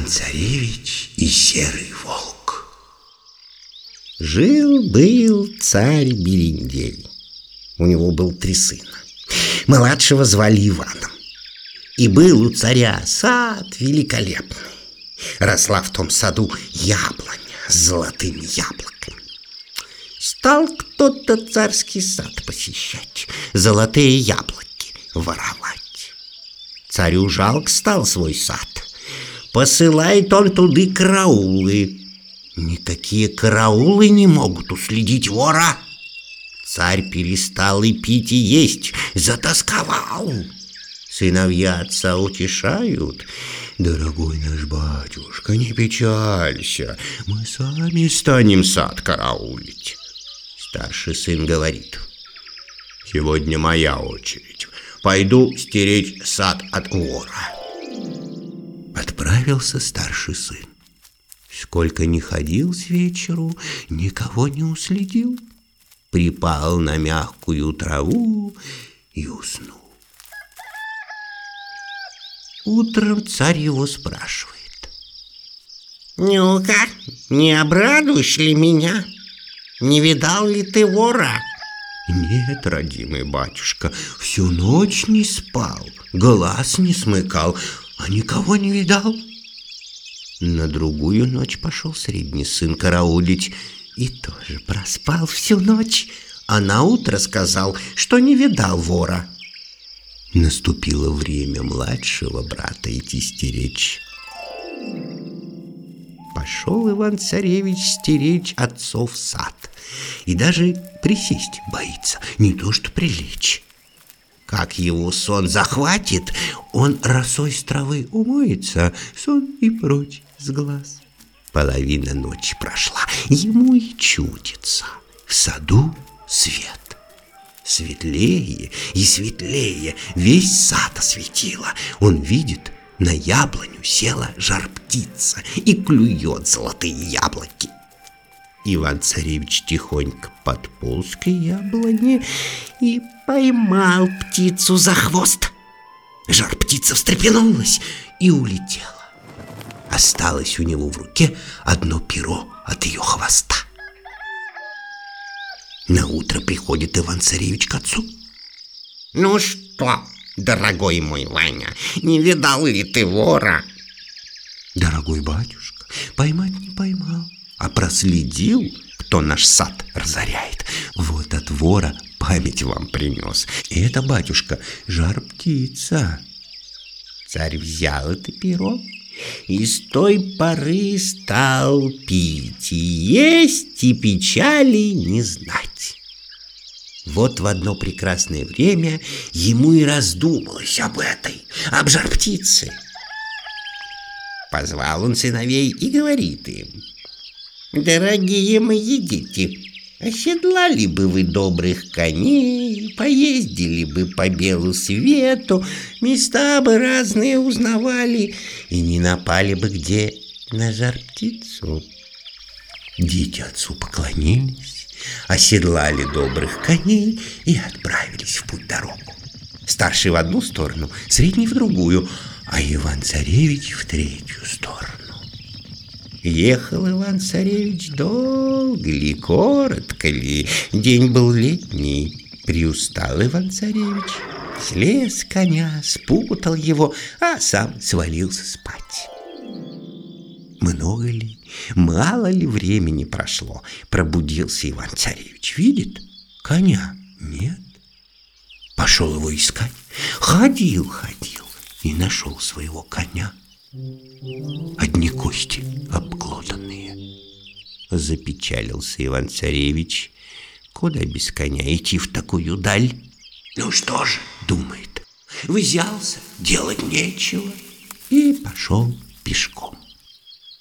Иван-царевич и серый волк. Жил-был царь Берендей У него был три сына. Младшего звали Иваном. И был у царя сад великолепный. Росла в том саду яблоня с золотыми яблоками. Стал кто-то царский сад посещать Золотые яблоки воровать. Царю жалко стал свой сад Посылает он туды караулы. Никакие караулы не могут уследить вора. Царь перестал и пить, и есть, затасковал. Сыновья отца утешают. Дорогой наш батюшка, не печалься. Мы сами станем сад караулить Старший сын говорит. Сегодня моя очередь. Пойду стереть сад от вора Отправился старший сын Сколько не ходил с вечеру, никого не уследил Припал на мягкую траву и уснул Утром царь его спрашивает. «Ну-ка, не обрадуешь ли меня? Не видал ли ты вора?» «Нет, родимый батюшка, всю ночь не спал, глаз не смыкал, а никого не видал». На другую ночь пошел средний сын караулить и тоже проспал всю ночь, а на утро сказал, что не видал вора. Наступило время младшего брата идти стеречь. Пошел Иван-царевич стеречь отцов сад. И даже присесть боится, не то что прилечь. Как его сон захватит, он росой с травы умоется, сон и прочь с глаз. Половина ночи прошла, ему и чудится. В саду свет. Светлее и светлее весь сад осветило. Он видит, на яблоню села жар-птица и клюет золотые яблоки. Иван-царевич тихонько подполз к яблоне и поймал птицу за хвост. Жар-птица встрепенулась и улетела. Осталось у него в руке одно перо от ее хвоста. На утро приходит Иван-царевич к отцу. «Ну что, дорогой мой Ваня, не видал ли ты вора?» «Дорогой батюшка, поймать не поймал, а проследил, кто наш сад разоряет. Вот от вора память вам принес. И это, батюшка, жар-птица». Царь взял это перо и с той поры стал пить и есть, и печали не знать. Вот в одно прекрасное время ему и раздумалось об этой, об жар-птице. Позвал он сыновей и говорит им, «Дорогие мои дети, Оседлали бы вы добрых коней, поездили бы по белу свету, места бы разные узнавали и не напали бы где на жар-птицу. Дети отцу поклонились, оседлали добрых коней и отправились в путь дорогу. Старший в одну сторону, средний в другую, а Иван-царевич в третью сторону. Ехал Иван-царевич долго ли, коротко ли, день был летний. Приустал Иван-царевич, слез коня, спутал его, а сам свалился спать. Много ли, мало ли времени прошло, пробудился Иван-царевич, видит, коня нет. Пошел его искать, ходил, ходил и нашел своего коня. Одни кости обглоданные. Запечалился Иван-царевич. Куда без коня идти в такую даль? Ну что ж, думает, взялся, делать нечего. И пошел пешком.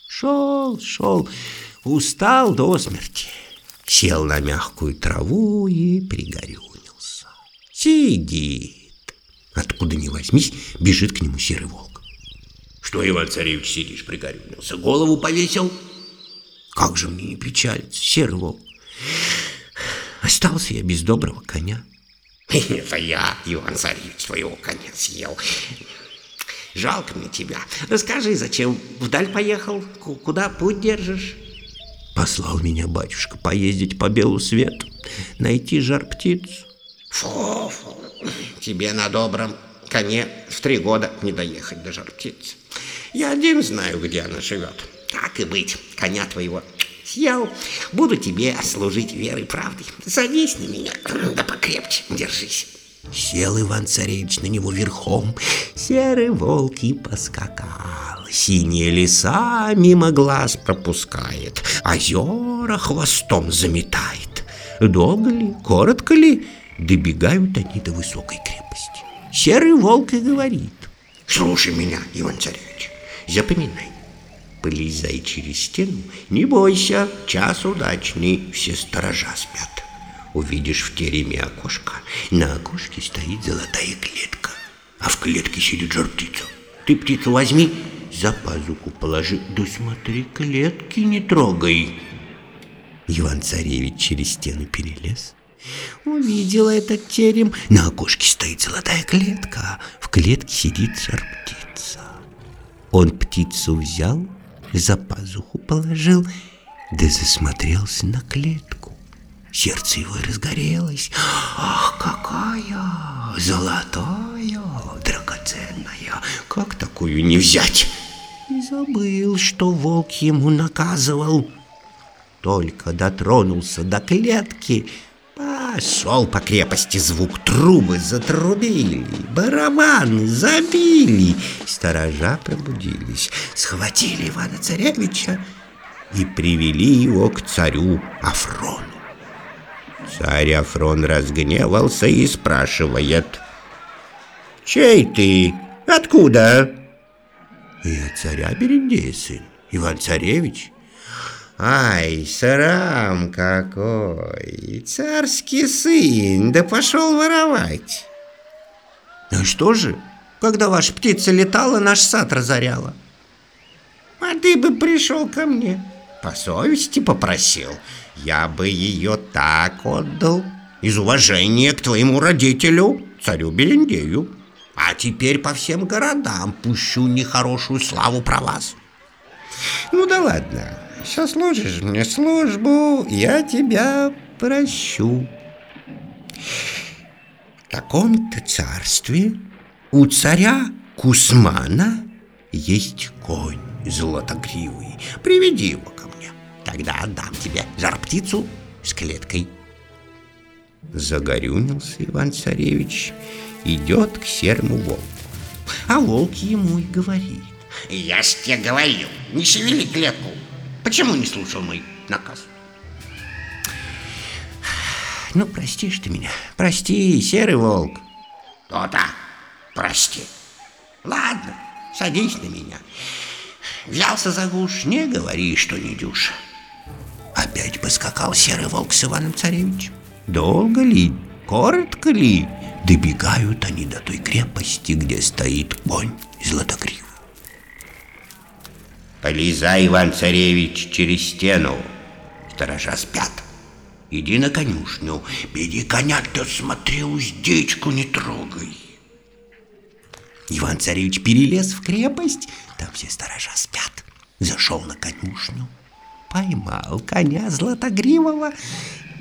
Шел, шел, устал до смерти. Сел на мягкую траву и пригорюнился. Сидит. Откуда ни возьмись, бежит к нему серый волк. Что, Иван-царевич, сидишь, пригорюнился, голову повесил? Как же мне не печалиться, серый волк. Остался я без доброго коня. Это я, Иван Царевич, твоего коня съел. Жалко мне тебя. Расскажи, зачем вдаль поехал? Куда путь держишь? Послал меня батюшка поездить по белу свету, найти жар птицу. Фу, фу, тебе на добром коне в три года не доехать до жар птицы. Я один знаю, где она живет. Так и быть, коня твоего съел, буду тебе служить верой и правдой. Садись на меня, да покрепче держись. Сел Иван-царевич на него верхом, серый волк и поскакал. Синие леса мимо глаз пропускает, озера хвостом заметает. Долго ли, коротко ли, добегают они до высокой крепости. Серый волк и говорит. Слушай меня, Иван-царевич, запоминай. Полезай через стену, не бойся, час удачный, все сторожа спят. Увидишь в тереме окошко, на окошке стоит золотая клетка, а в клетке сидит жар птица. Ты птицу возьми, за пазуху положи, да смотри, клетки не трогай. Иван-царевич через стену перелез, увидел этот терем. На окошке стоит золотая клетка, в клетке сидит жар птица. Он птицу взял, за пазуху положил, да засмотрелся на клетку. Сердце его разгорелось. Ах, какая золотая, драгоценная, как такую не взять? И забыл, что волк ему наказывал. Только дотронулся до клетки, пошел по крепости звук, трубы затрубили, барабаны забили. Сторожа пробудились, схватили Ивана-Царевича и привели его к царю Афрону. Царь Афрон разгневался и спрашивает. «Чей ты? Откуда?» «Я царя Берендея сын, Иван-царевич». «Ай, срам какой! Царский сын, да пошел воровать!» «Ну что же, когда ваша птица летала, наш сад разоряла?» «А ты бы пришел ко мне, по совести попросил, я бы ее так отдал, из уважения к твоему родителю, царю Берендею. А теперь по всем городам пущу нехорошую славу про вас. Ну да ладно, сослужишь мне службу, я тебя прощу. В таком-то царстве у царя Кусмана есть конь золотогривый. Приведи его ко мне. Тогда отдам тебе жар-птицу с клеткой. Загорюнился Иван-царевич, идет к серому волку. А волк ему и говорит. Я ж тебе говорил, не шевели клетку. Почему не слушал мой наказ? Ну, простишь ты меня. Прости, серый волк. То-то, прости. Ладно, садись на меня. Взялся за гуш, не говори, что не дюша. Опять поскакал серый волк с Иваном Царевичем. Долго ли, коротко ли, добегают они до той крепости, где стоит конь златогривый. Полезай, Иван-царевич, через стену. Сторожа спят. Иди на конюшню, беди коня, да смотри, уздечку не трогай. Иван-царевич перелез в крепость, там все сторожа спят. Зашел на конюшню, поймал коня златогривого,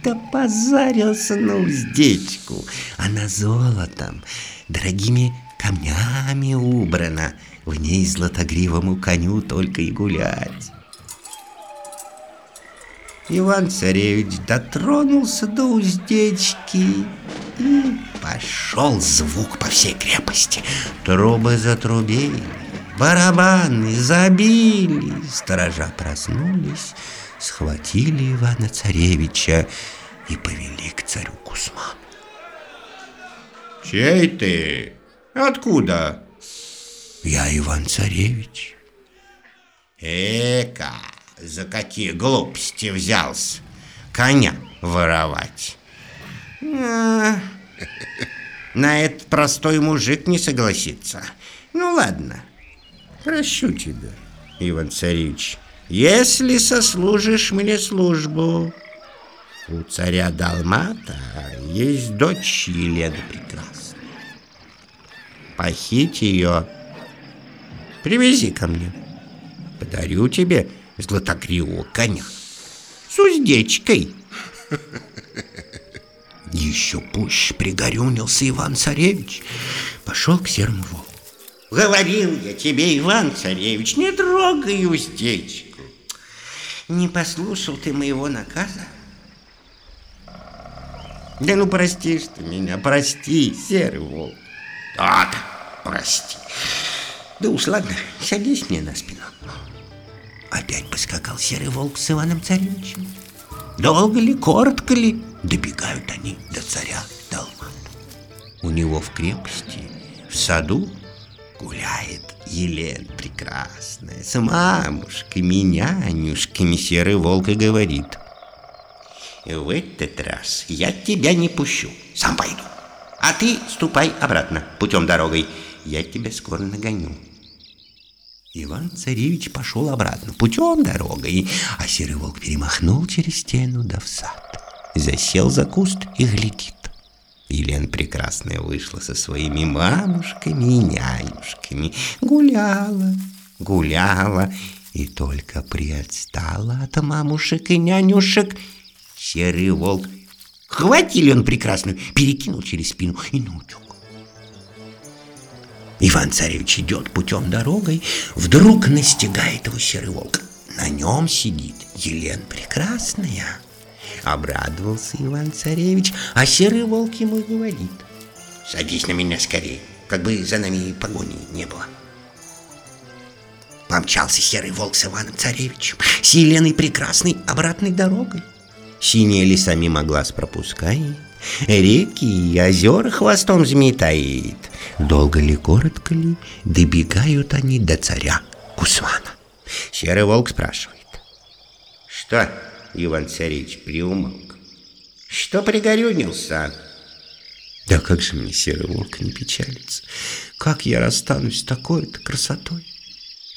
да позарился на уздечку. Она золотом, дорогими камнями убрана, в ней златогривому коню только и гулять. Иван-царевич дотронулся до уздечки и пошел звук по всей крепости. Трубы затрубили, барабаны забили. Сторожа проснулись, схватили Ивана-царевича и повели к царю Кусману. «Чей ты? Откуда?» «Я Иван-царевич». «Эка, за какие глупости взялся коня воровать?» а, «На это простой мужик не согласится. Ну ладно, прощу тебя, Иван-царевич, если сослужишь мне службу». У царя Далмата есть дочь Елена Прекрасная. Похить ее, привези ко мне. Подарю тебе златогривого коня с уздечкой. Еще пуще пригорюнился Иван-царевич, пошел к серому волку. Говорил я тебе, Иван-царевич, не трогай уздечку. Не послушал ты моего наказа? Да ну простишь ты меня, прости, серый волк. Да-да, прости. Да уж ладно, садись мне на спину. Опять поскакал серый волк с Иваном Царевичем. Долго ли, коротко ли, добегают они до царя Далмата. У него в крепости, в саду, гуляет Елена прекрасная, с мамушками, нянюшками серый волк и говорит. В этот раз я тебя не пущу, сам пойду. А ты ступай обратно, путем дорогой, я тебя скоро нагоню. Иван-царевич пошел обратно, путем дорогой, а серый волк перемахнул через стену да в сад. Засел за куст и глядит. Елена Прекрасная вышла со своими мамушками и нянюшками, гуляла, гуляла, и только приотстала от мамушек и нянюшек. Серый волк хватили он прекрасную, перекинул через спину и наутек. Иван-царевич идет путем дорогой, вдруг настигает его серый волк. На нем сидит Елена Прекрасная. Обрадовался Иван-царевич, а серый волк ему говорит. Садись на меня скорее, как бы за нами погони не было. Помчался серый волк с Иваном-царевичем, с Еленой Прекрасной обратной дорогой. Синие леса мимо глаз пропускает, реки и озера хвостом зметает. Долго ли, коротко ли, добегают они до царя Кусмана. Серый волк спрашивает. Что, Иван-царевич приумолк? Что пригорюнился? Да как же мне серый волк не печалится? Как я расстанусь с такой-то красотой?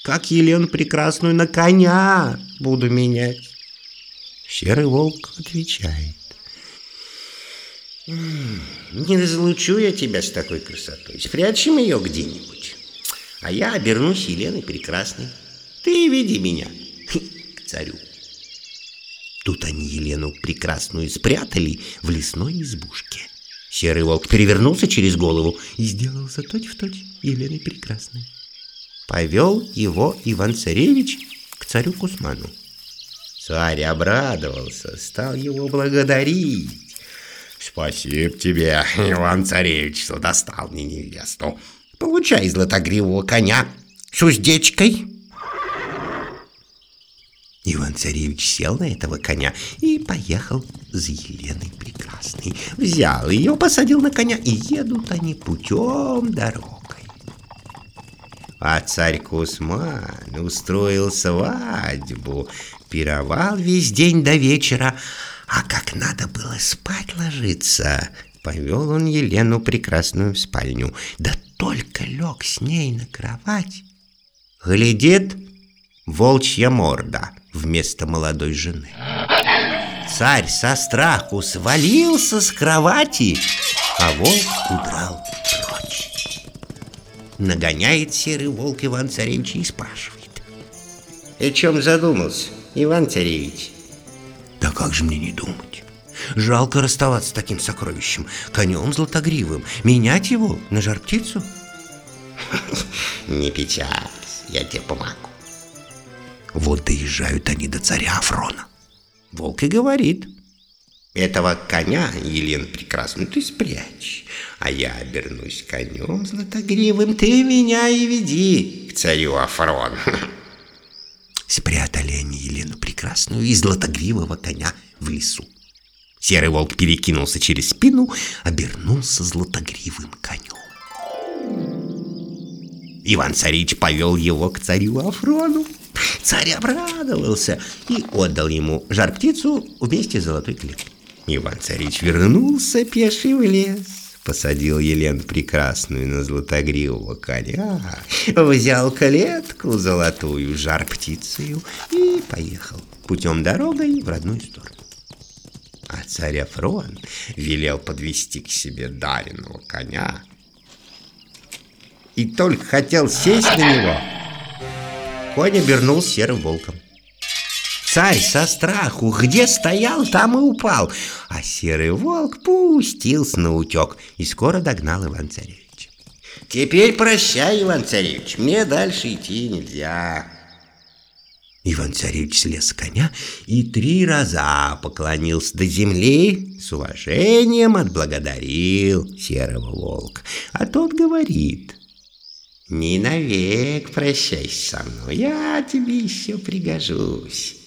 Как Елену прекрасную на коня буду менять? Серый волк отвечает. Не разлучу я тебя с такой красотой. Спрячем ее где-нибудь. А я обернусь Еленой Прекрасной. Ты веди меня к царю. Тут они Елену Прекрасную спрятали в лесной избушке. Серый волк перевернулся через голову и сделался точь-в-точь точь Еленой Прекрасной. Повел его Иван-Царевич к царю Кусману. Царь обрадовался, стал его благодарить. Спасибо тебе, Иван-Царевич, что достал мне невесту. Получай златогривого коня с уздечкой. Иван-Царевич сел на этого коня и поехал за Еленой Прекрасной. Взял ее, посадил на коня, и едут они путем дорогой. А царь Кусман устроил свадьбу, пировал весь день до вечера, а как надо было спать ложиться, повел он Елену прекрасную в спальню, да только лег с ней на кровать. Глядит волчья морда вместо молодой жены. Царь со страху свалился с кровати, а волк удрал прочь. Нагоняет серый волк Иван-царевич и спрашивает. «О чем задумался, Иван-царевич?» Как же мне не думать? Жалко расставаться с таким сокровищем, конем златогривым, менять его на жар-птицу? Не печалься, я тебе помогу. Вот доезжают они до царя Афрона. Волк и говорит. Этого коня, Елену Прекрасную, ты спрячь, а я обернусь конем златогривым, ты меня и веди к царю Афрону. Спрятали они Елену Прекрасную и златогривого коня в лесу. Серый волк перекинулся через спину, обернулся златогривым конем. Иван-царич повел его к царю Афрону. Царь обрадовался и отдал ему жар-птицу вместе с золотой клеткой. Иван-царич вернулся пеший в лес посадил Елену Прекрасную на златогривого коня, взял клетку золотую, жар птицею и поехал путем дорогой в родную сторону. А царь Афрон велел подвести к себе даренного коня. И только хотел сесть на него, конь обернул серым волком. Царь со страху где стоял, там и упал, а серый волк пустился на утек и скоро догнал Иван-Царевича. «Теперь прощай, Иван-Царевич, мне дальше идти нельзя». Иван-царевич слез с коня и три раза поклонился до земли, с уважением отблагодарил серого волка. А тот говорит, «Не навек прощайся со мной, я тебе еще пригожусь».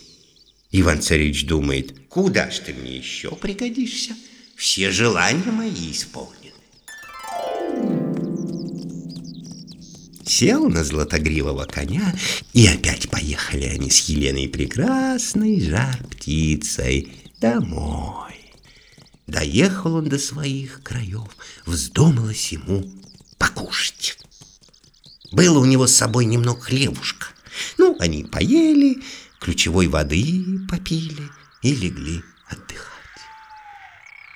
Иван-царевич думает, «Куда ж ты мне еще пригодишься? Все желания мои исполнены». сел на златогривого коня, и опять поехали они с Еленой Прекрасной, жар-птицей, домой. Доехал он до своих краев, вздумалось ему покушать. Было у него с собой немного хлебушка. Ну, они поели, ключевой воды попили и легли отдыхать.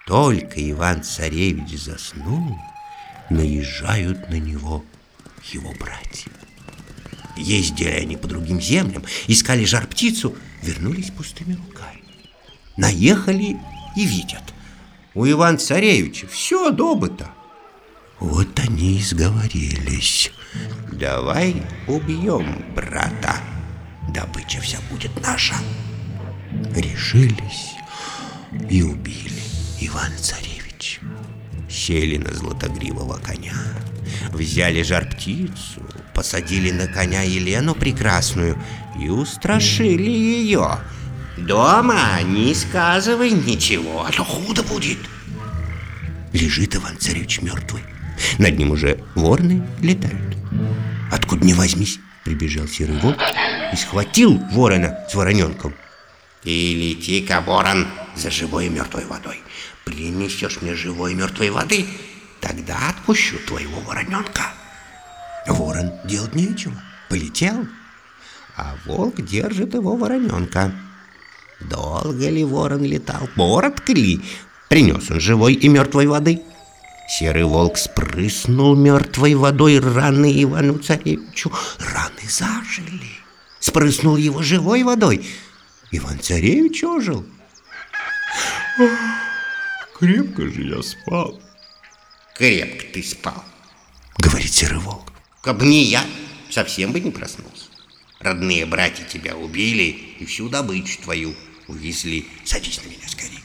Только Иван-царевич заснул, наезжают на него его братья. Ездили они по другим землям, искали жар-птицу, вернулись пустыми руками. Наехали и видят. У Ивана-Царевича все добыто. Вот они и сговорились. Давай убьем брата, добыча вся будет наша. Решились и убили Ивана-Царевича. Сели на златогривого коня, Взяли жар-птицу, посадили на коня Елену прекрасную и устрашили ее. Дома не сказывай ничего, а то худо будет. Лежит Иван-царевич мертвый. Над ним уже ворны летают. Откуда не возьмись, прибежал серый волк и схватил ворона с вороненком. Ты лети-ка, ворон, за живой и мертвой водой. Принесешь мне живой и мертвой воды, Тогда отпущу твоего вороненка. Ворон делать нечего, полетел, а волк держит его вороненка. Долго ли ворон летал, коротко ли? Принес он живой и мертвой воды. Серый волк спрыснул мертвой водой раны Ивану Царевичу. Раны зажили. Спрыснул его живой водой. Иван Царевич ожил. Крепко же я спал крепко ты спал, говорит серый волк. Каб не я, совсем бы не проснулся. Родные братья тебя убили и всю добычу твою увезли. Садись на меня скорее.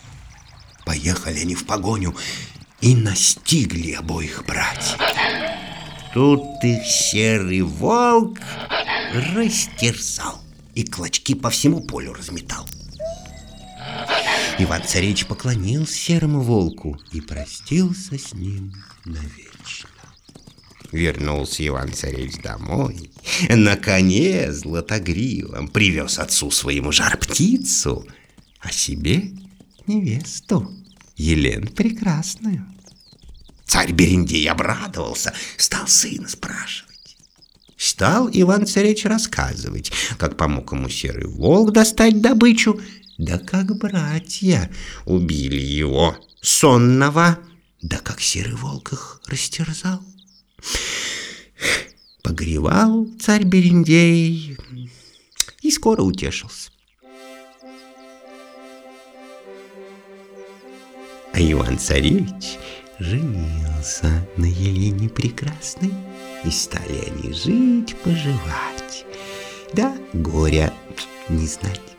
Поехали они в погоню и настигли обоих братьев. Тут их серый волк растерзал и клочки по всему полю разметал. Иван-царевич поклонился серому волку и простился с ним навечно. Вернулся Иван-царевич домой, на коне златогривом привез отцу своему жар-птицу, а себе невесту, Елену Прекрасную. Царь Берендей обрадовался, стал сына спрашивать. Стал Иван-царевич рассказывать, как помог ему серый волк достать добычу да как братья убили его, сонного, да как серый волк их растерзал. Погревал царь Берендей и скоро утешился. А Иван-царевич женился на Елене Прекрасной, и стали они жить-поживать, да горя не знать.